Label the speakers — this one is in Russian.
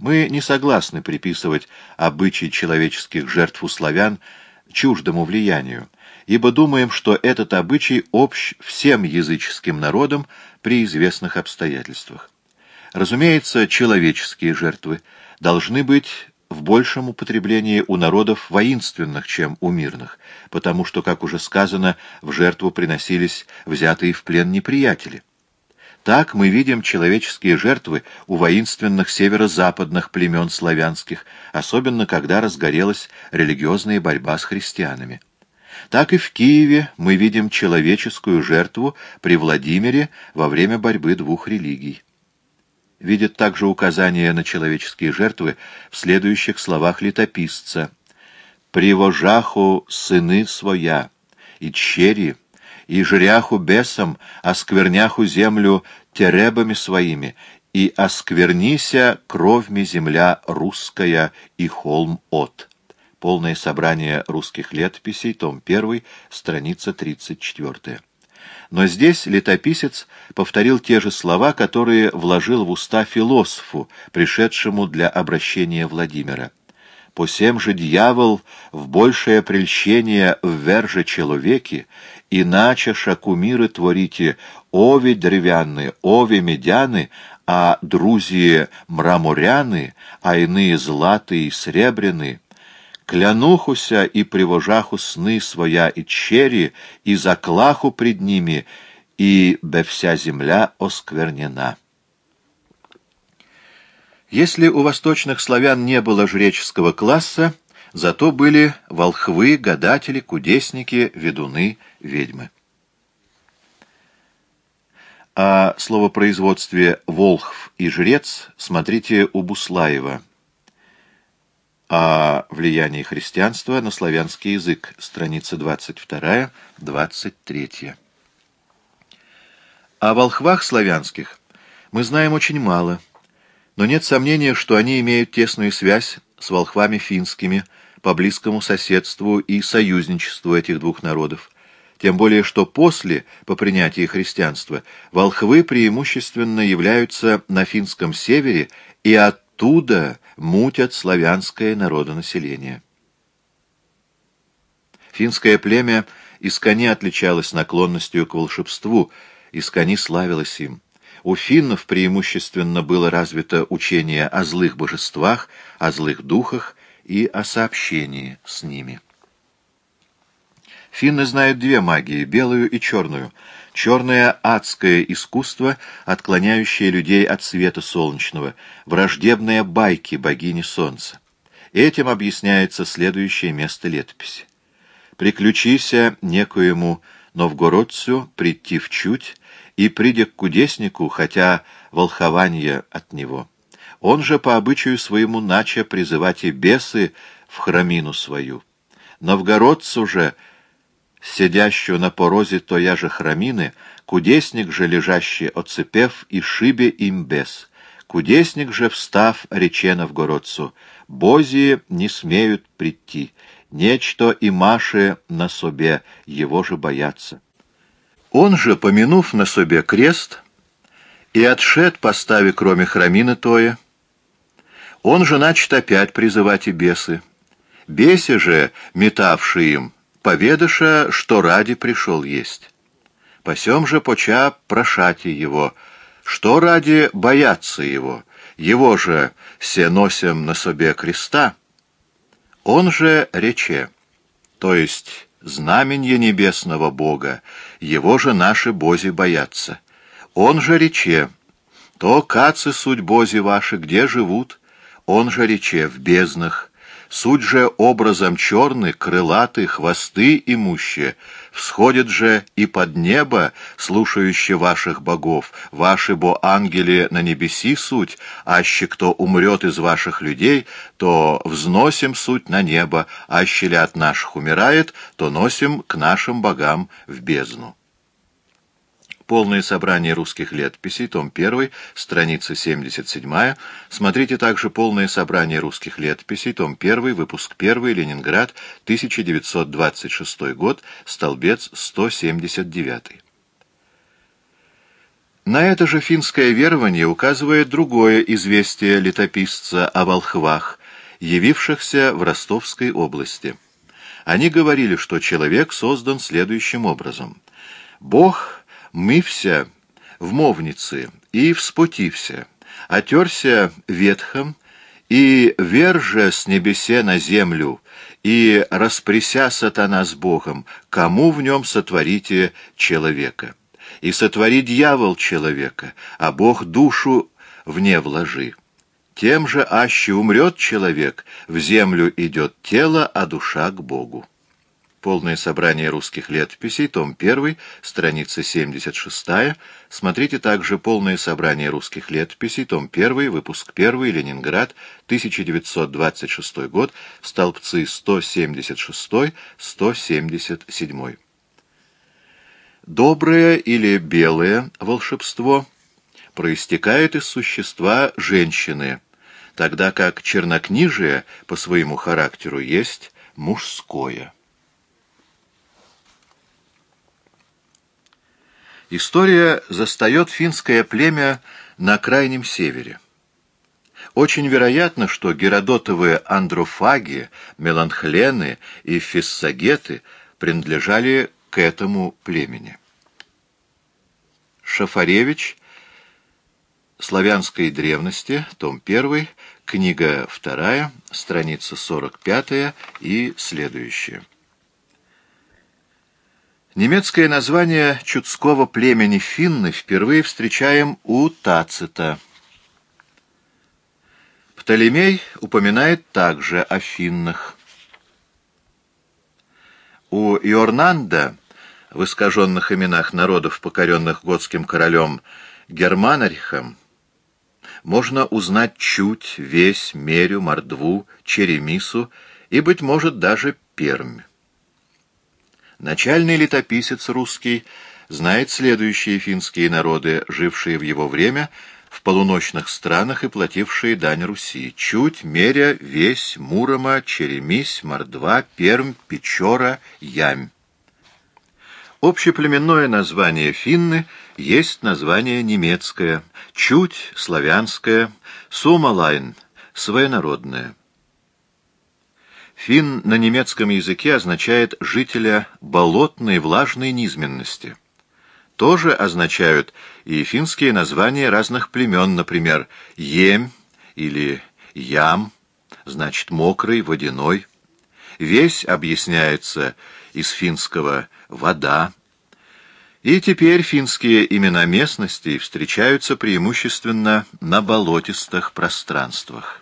Speaker 1: Мы не согласны приписывать обычаи человеческих жертв у славян чуждому влиянию, ибо думаем, что этот обычай общ всем языческим народам при известных обстоятельствах. Разумеется, человеческие жертвы должны быть в большем употреблении у народов воинственных, чем у мирных, потому что, как уже сказано, в жертву приносились взятые в плен неприятели. Так мы видим человеческие жертвы у воинственных северо-западных племен славянских, особенно когда разгорелась религиозная борьба с христианами. Так и в Киеве мы видим человеческую жертву при Владимире во время борьбы двух религий. Видят также указания на человеческие жертвы в следующих словах летописца «Привожаху сыны своя, и чери, и жряху бесом, оскверняху землю теребами своими, и осквернися кровьми земля русская и холм от. Полное собрание русских летописей, том 1, страница 34. Но здесь летописец повторил те же слова, которые вложил в уста философу, пришедшему для обращения Владимира. По всем же дьявол в большее прельщение вверже человеки, иначе шакумиры творите, ови деревянные, ови медяны, а друзья мраморяны, а иные златые и сребряные, клянухуся и привожаху сны своя и чери, и заклаху пред ними, и бе вся земля осквернена. Если у восточных славян не было жреческого класса, зато были волхвы, гадатели, кудесники, ведуны, ведьмы. О словопроизводстве «волхв» и «жрец» смотрите у Буслаева. О влиянии христианства на славянский язык, страница 22-23. О волхвах славянских мы знаем очень мало, но нет сомнения, что они имеют тесную связь с волхвами финскими по близкому соседству и союзничеству этих двух народов, тем более что после, по принятии христианства, волхвы преимущественно являются на финском севере и оттуда мутят славянское народонаселение. Финское племя искони отличалось наклонностью к волшебству, искони славилось им. У финнов преимущественно было развито учение о злых божествах, о злых духах и о сообщении с ними. Финны знают две магии — белую и черную. Черное — адское искусство, отклоняющее людей от света солнечного, враждебное байки богини солнца. Этим объясняется следующее место летописи. «Приключися некоему новгородцу прийти в чуть, и придя к кудеснику, хотя волхование от него. Он же по обычаю своему нача призывать и бесы в храмину свою. Новгородцу же — сидящую на порозе тоя же храмины, кудесник же, лежащий оцепев, и шибе им без. Кудесник же, встав, рече новгородцу, «Бози не смеют прийти, нечто и Маше на собе, его же боятся». Он же, помянув на собе крест, и отшед, постави кроме храмины тоя, он же начат опять призывать и бесы. Беси же, метавшие им, поведаша, что ради пришел есть. Посем же поча прошати его, что ради бояться его, его же се носим на себе креста. Он же рече, то есть знаменье небесного Бога, его же наши бози боятся. Он же рече, то кацы суть бози ваши, где живут, он же рече в безднах, Суть же образом черный, крылатый, хвосты имущие, всходят же и под небо, слушающие ваших богов, ваши бо ангели на небеси суть, аще кто умрет из ваших людей, то взносим суть на небо, аще ли от наших умирает, то носим к нашим богам в бездну. Полное собрание русских летописей, том 1, страница 77. Смотрите также полное собрание русских летописей, том 1, выпуск 1, Ленинград, 1926 год, столбец 179. На это же финское верование указывает другое известие летописца о волхвах, явившихся в Ростовской области. Они говорили, что человек создан следующим образом. «Бог мывся в мовнице и вспотився, отерся ветхом и верже с небесе на землю, и расприся сатана с Богом, кому в нем сотворите человека. И сотвори дьявол человека, а Бог душу вне вложи. Тем же аще умрет человек, в землю идет тело, а душа к Богу. Полное собрание русских летописей, том 1, страница 76. Смотрите также Полное собрание русских летописей, том 1, выпуск 1, Ленинград, 1926 год, столбцы 176-177. Доброе или белое волшебство проистекает из существа женщины, тогда как чернокнижие по своему характеру есть мужское. История застает финское племя на крайнем севере. Очень вероятно, что геродотовые андрофаги, меланхлены и фиссагеты принадлежали к этому племени. Шафаревич, «Славянской древности», том 1, книга 2, страница 45 и следующие. Немецкое название чудского племени финны впервые встречаем у Тацита. Птолемей упоминает также о финнах. У Иорнанда в искаженных именах народов, покоренных готским королем Германарихом, можно узнать чуть, весь, мерю, мордву, черемису и, быть может, даже пермь. Начальный летописец русский знает следующие финские народы, жившие в его время в полуночных странах и платившие дань Руси. Чуть, Меря, Весь, Мурома, Черемись, Мордва, Пермь, Печора, Ямь. Общеплеменное название финны есть название немецкое, чуть славянское, сумалайн, своенародное. Фин на немецком языке означает «жителя болотной влажной низменности». Тоже означают и финские названия разных племен, например, «емь» или «ям», значит «мокрый», «водяной». Весь объясняется из финского «вода». И теперь финские имена местностей встречаются преимущественно на болотистых пространствах.